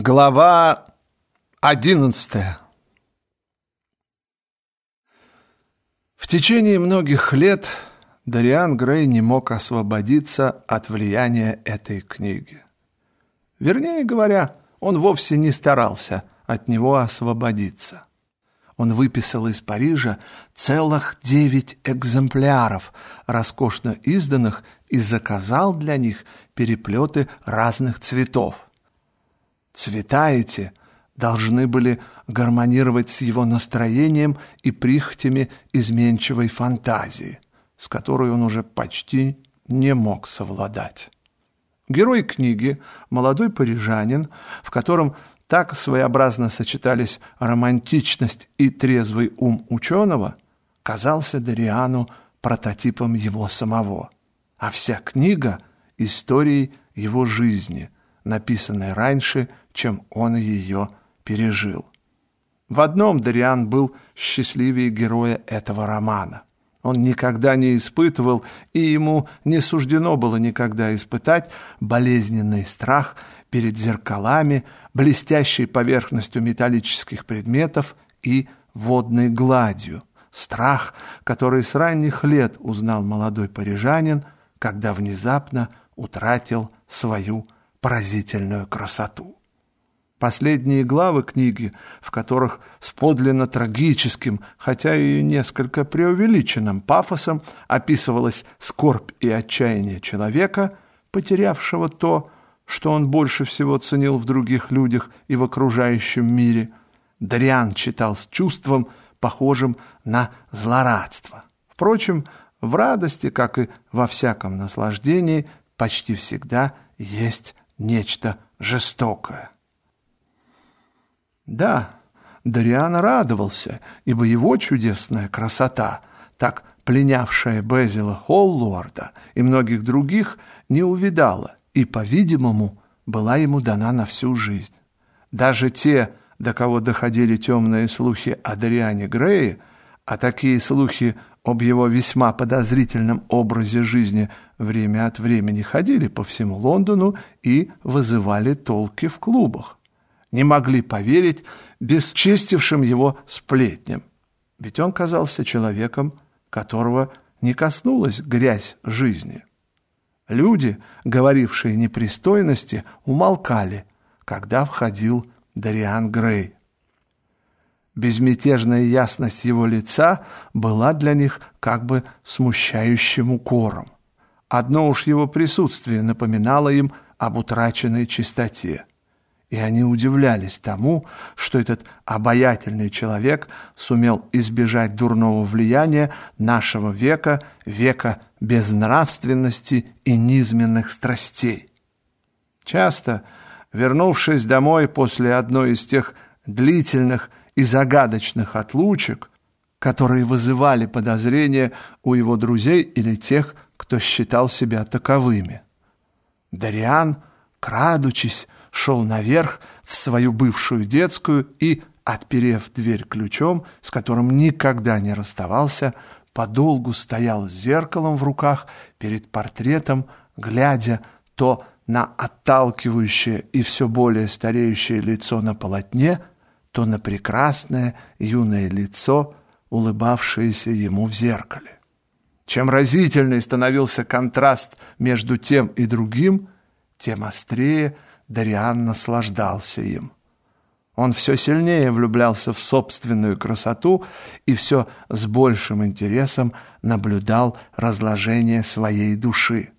Глава одиннадцатая В течение многих лет Дариан Грей не мог освободиться от влияния этой книги. Вернее говоря, он вовсе не старался от него освободиться. Он выписал из Парижа целых девять экземпляров, роскошно изданных, и заказал для них переплеты разных цветов. Цвета эти должны были гармонировать с его настроением и прихотями изменчивой фантазии, с которой он уже почти не мог совладать. Герой книги – молодой парижанин, в котором так своеобразно сочетались романтичность и трезвый ум ученого, казался Дариану прототипом его самого, а вся книга – историей его жизни, написанной раньше – чем он ее пережил. В одном Дариан был счастливее героя этого романа. Он никогда не испытывал, и ему не суждено было никогда испытать болезненный страх перед зеркалами, блестящей поверхностью металлических предметов и водной гладью. Страх, который с ранних лет узнал молодой парижанин, когда внезапно утратил свою поразительную красоту. Последние главы книги, в которых с подлинно трагическим, хотя и несколько преувеличенным пафосом описывалась скорбь и отчаяние человека, потерявшего то, что он больше всего ценил в других людях и в окружающем мире, Дариан читал с чувством, похожим на злорадство. Впрочем, в радости, как и во всяком наслаждении, почти всегда есть нечто жестокое. Да, Дариан радовался, ибо его чудесная красота, так пленявшая Безила Холлуарда и многих других, не увидала и, по-видимому, была ему дана на всю жизнь. Даже те, до кого доходили темные слухи о Дариане Грее, а такие слухи об его весьма подозрительном образе жизни время от времени ходили по всему Лондону и вызывали толки в клубах не могли поверить бесчестившим его сплетням. Ведь он казался человеком, которого не коснулась грязь жизни. Люди, говорившие непристойности, умолкали, когда входил Дариан Грей. Безмятежная ясность его лица была для них как бы смущающим укором. Одно уж его присутствие напоминало им об утраченной чистоте и они удивлялись тому, что этот обаятельный человек сумел избежать дурного влияния нашего века, века безнравственности и низменных страстей. Часто, вернувшись домой после одной из тех длительных и загадочных отлучек, которые вызывали подозрения у его друзей или тех, кто считал себя таковыми, Дариан, крадучись, шел наверх в свою бывшую детскую и, отперев дверь ключом, с которым никогда не расставался, подолгу стоял с зеркалом в руках перед портретом, глядя то на отталкивающее и все более стареющее лицо на полотне, то на прекрасное юное лицо, улыбавшееся ему в зеркале. Чем разительней становился контраст между тем и другим, тем острее – Дариан наслаждался им. Он все сильнее влюблялся в собственную красоту и все с большим интересом наблюдал разложение своей души.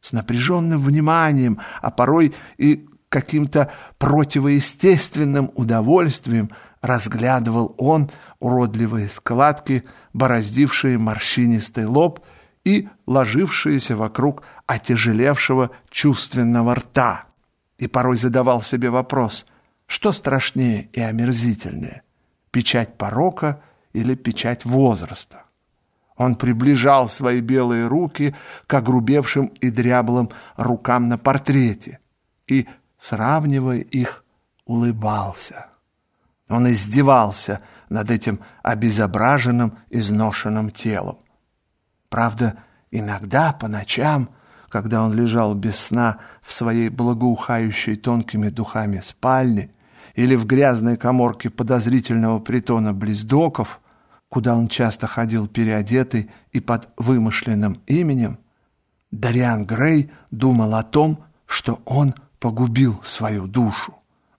С напряженным вниманием, а порой и каким-то противоестественным удовольствием разглядывал он уродливые складки, бороздившие морщинистый лоб и ложившиеся вокруг отяжелевшего чувственного рта и порой задавал себе вопрос, что страшнее и омерзительнее – печать порока или печать возраста. Он приближал свои белые руки к огрубевшим и дряблым рукам на портрете и, сравнивая их, улыбался. Он издевался над этим обезображенным, изношенным телом. Правда, иногда по ночам – когда он лежал без сна в своей благоухающей тонкими духами спальне или в грязной коморке подозрительного притона Близдоков, куда он часто ходил переодетый и под вымышленным именем, Дариан Грей думал о том, что он погубил свою душу.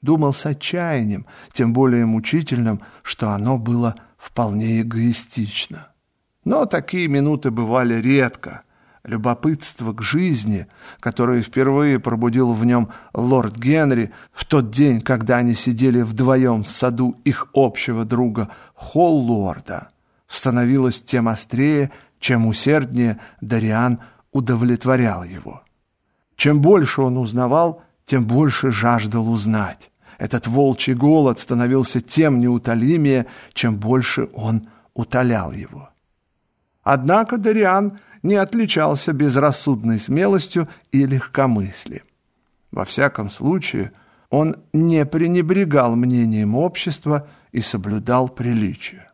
Думал с отчаянием, тем более мучительным, что оно было вполне эгоистично. Но такие минуты бывали редко. Любопытство к жизни, которое впервые пробудил в нем лорд Генри в тот день, когда они сидели вдвоем в саду их общего друга Холлорда, становилось тем острее, чем усерднее Дариан удовлетворял его. Чем больше он узнавал, тем больше жаждал узнать. Этот волчий голод становился тем неутолимее, чем больше он утолял его. Однако Дариан не отличался безрассудной смелостью и легкомыслием. Во всяком случае, он не пренебрегал мнением общества и соблюдал приличие.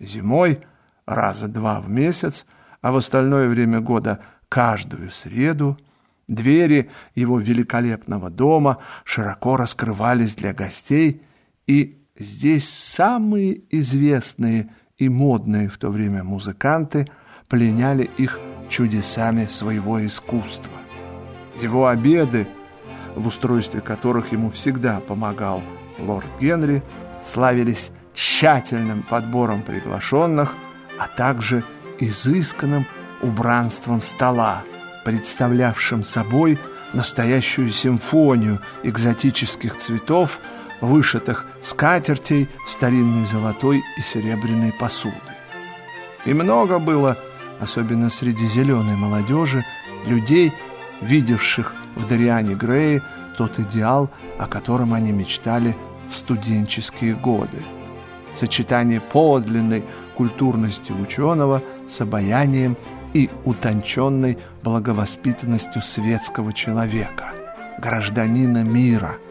Зимой раза два в месяц, а в остальное время года каждую среду двери его великолепного дома широко раскрывались для гостей, и здесь самые известные – и модные в то время музыканты пленяли их чудесами своего искусства. Его обеды, в устройстве которых ему всегда помогал лорд Генри, славились тщательным подбором приглашенных, а также изысканным убранством стола, представлявшим собой настоящую симфонию экзотических цветов, вышитых скатертей, старинной золотой и серебряной посуды. И много было, особенно среди зеленой молодежи, людей, видевших в Дариане Грее тот идеал, о котором они мечтали в студенческие годы. Сочетание подлинной культурности ученого с обаянием и утонченной благовоспитанностью светского человека, гражданина мира –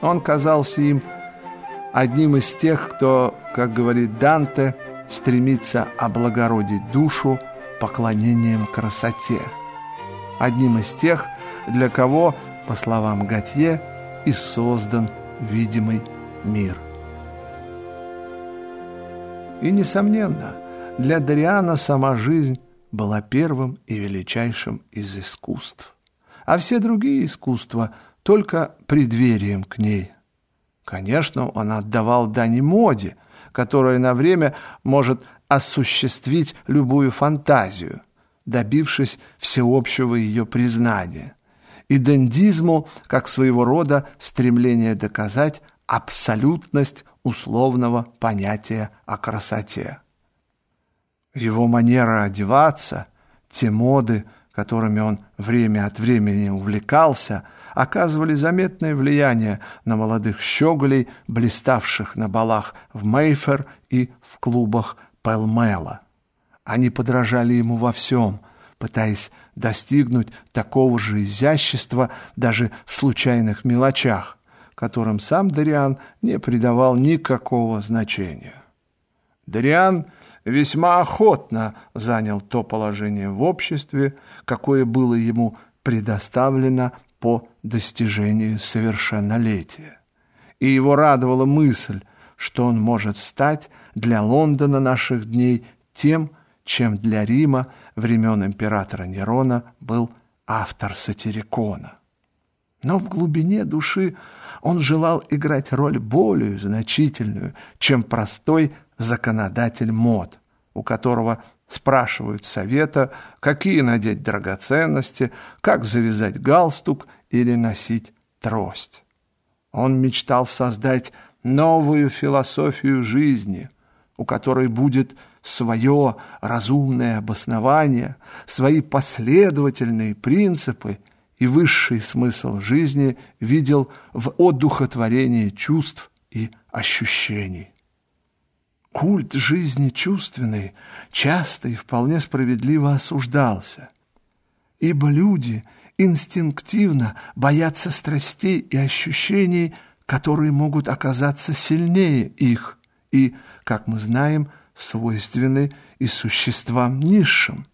он казался им одним из тех, кто, как говорит Данте, стремится облагородить душу поклонением красоте. Одним из тех, для кого, по словам Готье, и создан видимый мир. И, несомненно, для Дариана сама жизнь была первым и величайшим из искусств. А все другие искусства – только преддверием к ней. Конечно, он отдавал дани моде, которая на время может осуществить любую фантазию, добившись всеобщего ее признания, и дендизму как своего рода стремление доказать абсолютность условного понятия о красоте. Его манера одеваться, те моды, которыми он время от времени увлекался, оказывали заметное влияние на молодых щеголей, блиставших на балах в Мейфер и в клубах Пелмела. Они подражали ему во всем, пытаясь достигнуть такого же изящества даже в случайных мелочах, которым сам Дариан не придавал никакого значения. Дариан – весьма охотно занял то положение в обществе, какое было ему предоставлено по достижении совершеннолетия. И его радовала мысль, что он может стать для Лондона наших дней тем, чем для Рима времен императора Нерона был автор сатирикона. Но в глубине души он желал играть роль более значительную, чем простой законодатель мод, у которого спрашивают совета, какие надеть драгоценности, как завязать галстук или носить трость. Он мечтал создать новую философию жизни, у которой будет свое разумное обоснование, свои последовательные принципы и высший смысл жизни видел в одухотворении чувств и ощущений. Культ жизни чувственной часто и вполне справедливо осуждался, ибо люди инстинктивно боятся страстей и ощущений, которые могут оказаться сильнее их и, как мы знаем, свойственны и существам низшим.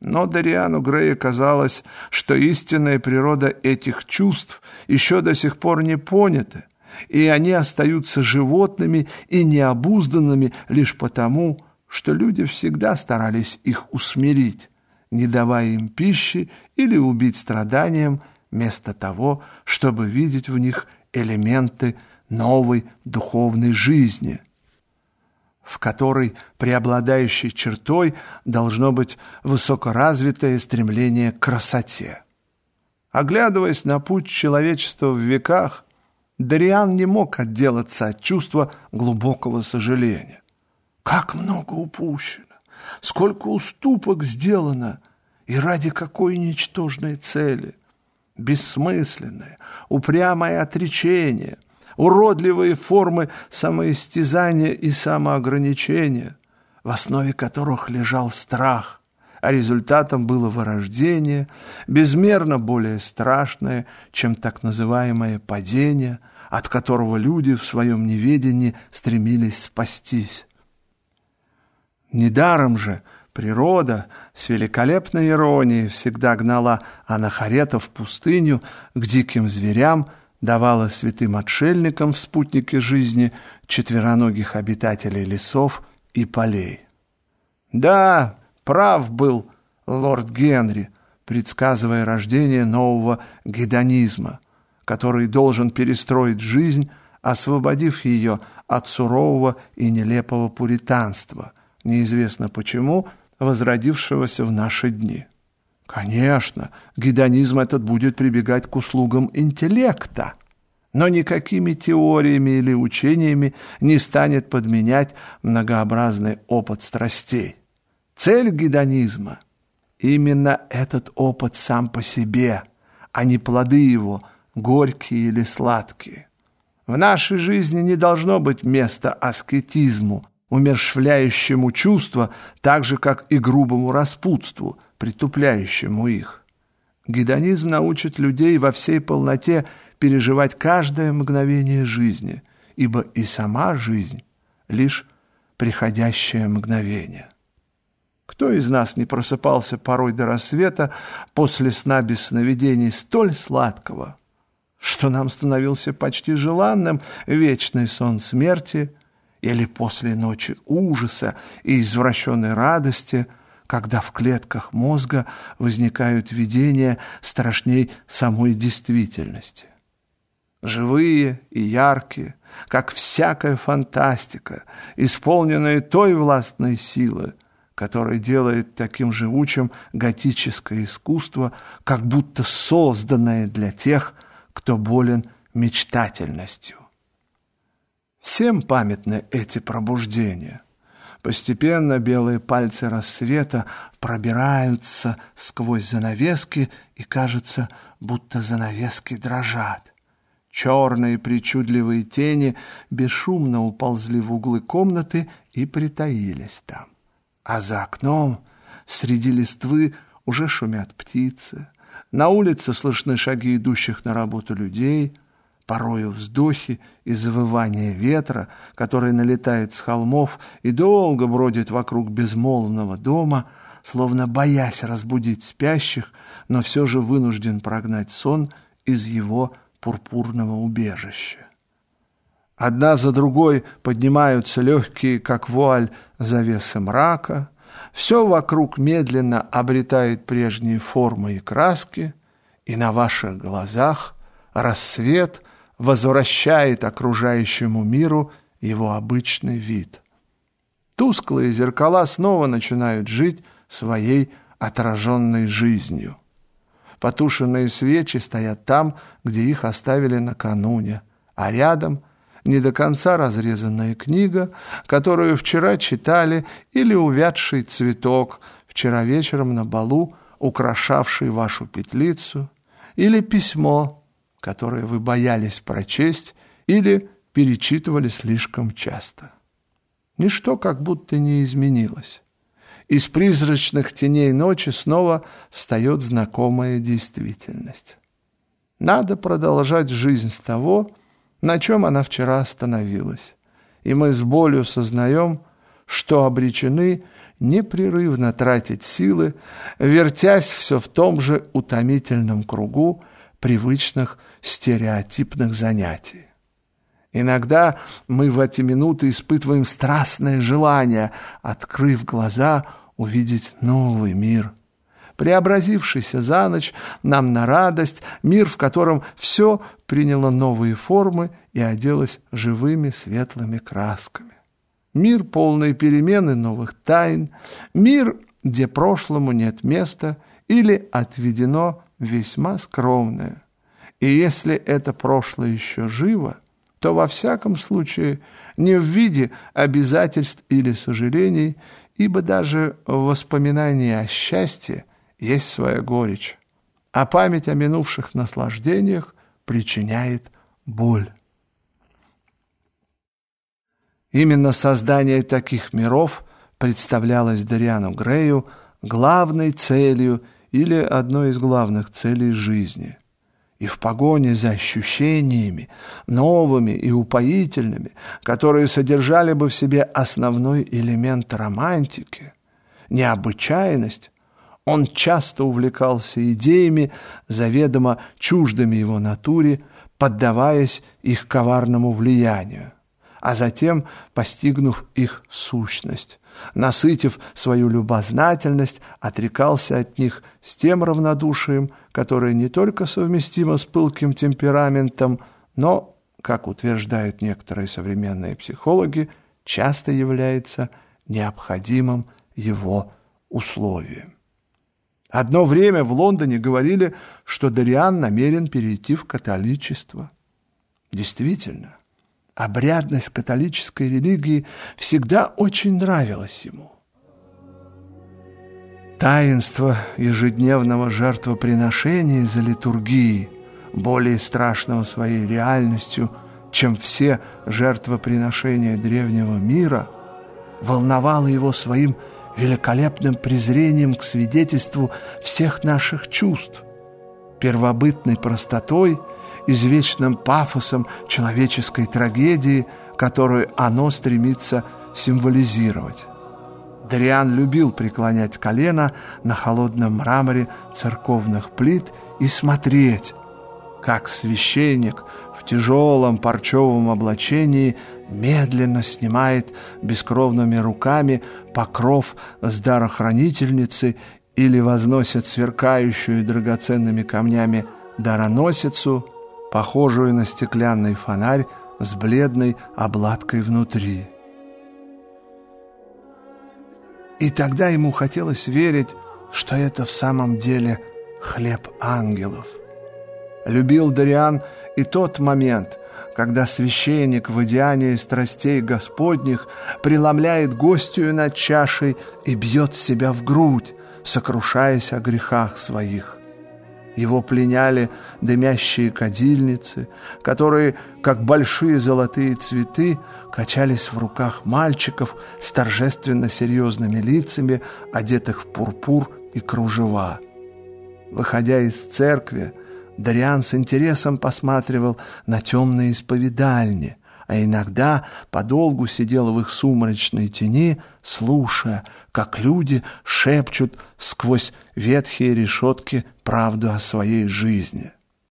Но Дариану Грея казалось, что истинная природа этих чувств еще до сих пор не понята, и они остаются животными и необузданными лишь потому, что люди всегда старались их усмирить, не давая им пищи или убить страданием, вместо того, чтобы видеть в них элементы новой духовной жизни – в которой преобладающей чертой должно быть высокоразвитое стремление к красоте. Оглядываясь на путь человечества в веках, Дариан не мог отделаться от чувства глубокого сожаления. Как много упущено, сколько уступок сделано, и ради какой ничтожной цели. Бессмысленное, упрямое отречение – уродливые формы самоистязания и самоограничения, в основе которых лежал страх, а результатом было вырождение, безмерно более страшное, чем так называемое падение, от которого люди в своем неведении стремились спастись. Недаром же природа с великолепной иронией всегда гнала анахаретов в пустыню к диким зверям, давала святым отшельникам в спутнике жизни четвероногих обитателей лесов и полей. Да, прав был лорд Генри, предсказывая рождение нового гедонизма, который должен перестроить жизнь, освободив ее от сурового и нелепого пуританства, неизвестно почему, возродившегося в наши дни. Конечно, гедонизм этот будет прибегать к услугам интеллекта, но никакими теориями или учениями не станет подменять многообразный опыт страстей. Цель гедонизма – именно этот опыт сам по себе, а не плоды его, горькие или сладкие. В нашей жизни не должно быть места аскетизму, умершвляющему чувства, так же, как и грубому распутству – притупляющему их. Гедонизм научит людей во всей полноте переживать каждое мгновение жизни, ибо и сама жизнь — лишь приходящее мгновение. Кто из нас не просыпался порой до рассвета после сна без сновидений столь сладкого, что нам становился почти желанным вечный сон смерти или после ночи ужаса и извращенной радости — когда в клетках мозга возникают видения страшней самой действительности. Живые и яркие, как всякая фантастика, исполненные той властной силы, которая делает таким живучим готическое искусство, как будто созданное для тех, кто болен мечтательностью. Всем памятны эти пробуждения – Постепенно белые пальцы рассвета пробираются сквозь занавески, и кажется, будто занавески дрожат. Черные причудливые тени бесшумно уползли в углы комнаты и притаились там. А за окном, среди листвы, уже шумят птицы. На улице слышны шаги идущих на работу людей — порою вздохи и завывания ветра, который налетает с холмов и долго бродит вокруг безмолвного дома, словно боясь разбудить спящих, но все же вынужден прогнать сон из его пурпурного убежища. Одна за другой поднимаются легкие, как вуаль, завесы мрака, все вокруг медленно обретает прежние формы и краски, и на ваших глазах рассвет — возвращает окружающему миру его обычный вид. Тусклые зеркала снова начинают жить своей отраженной жизнью. Потушенные свечи стоят там, где их оставили накануне, а рядом не до конца разрезанная книга, которую вчера читали, или увядший цветок, вчера вечером на балу, украшавший вашу петлицу, или письмо, которое вы боялись прочесть или перечитывали слишком часто. Ничто как будто не изменилось. Из призрачных теней ночи снова встает знакомая действительность. Надо продолжать жизнь с того, на чем она вчера остановилась. И мы с болью сознаем, что обречены непрерывно тратить силы, вертясь все в том же утомительном кругу привычных стереотипных занятий. Иногда мы в эти минуты испытываем страстное желание, открыв глаза, увидеть новый мир. Преобразившийся за ночь нам на радость, мир, в котором все приняло новые формы и оделось живыми светлыми красками. Мир, полный перемены новых тайн, мир, где прошлому нет места или отведено весьма скромное. И если это прошлое еще живо – то во всяком случае не в виде обязательств или сожалений, ибо даже в воспоминании о счастье есть своя горечь, а память о минувших наслаждениях причиняет боль. Именно создание таких миров представлялось Дариану Грею главной целью или одной из главных целей жизни – и в погоне за ощущениями, новыми и упоительными, которые содержали бы в себе основной элемент романтики, необычайность, он часто увлекался идеями, заведомо чуждыми его натуре, поддаваясь их коварному влиянию, а затем, постигнув их сущность, насытив свою любознательность, отрекался от них с тем равнодушием, которое не только совместимо с пылким темпераментом, но, как утверждают некоторые современные психологи, часто является необходимым его условием. Одно время в Лондоне говорили, что Дариан намерен перейти в католичество. Действительно, обрядность католической религии всегда очень нравилась ему. Таинство ежедневного жертвоприношения за литургией, более страшного своей реальностью, чем все жертвоприношения древнего мира, волновало его своим великолепным презрением к свидетельству всех наших чувств, первобытной простотой – извечным пафосом человеческой трагедии, которую оно стремится символизировать. Дариан любил преклонять колено на холодном мраморе церковных плит и смотреть, как священник в тяжелом парчевом облачении медленно снимает бескровными руками покров с дарохранительницы или возносит сверкающую драгоценными камнями дароносицу – похожую на стеклянный фонарь с бледной обладкой внутри. И тогда ему хотелось верить, что это в самом деле хлеб ангелов. Любил Дариан и тот момент, когда священник в идеании страстей Господних преломляет гостью над чашей и бьет себя в грудь, сокрушаясь о грехах своих. Его пленяли дымящие кадильницы, которые, как большие золотые цветы, качались в руках мальчиков с торжественно серьезными лицами, одетых в пурпур и кружева. Выходя из церкви, Дариан с интересом посматривал на темные исповедальни, а иногда подолгу сидел в их сумрачной тени, слушая, как люди шепчут сквозь ветхие решетки правду о своей жизни.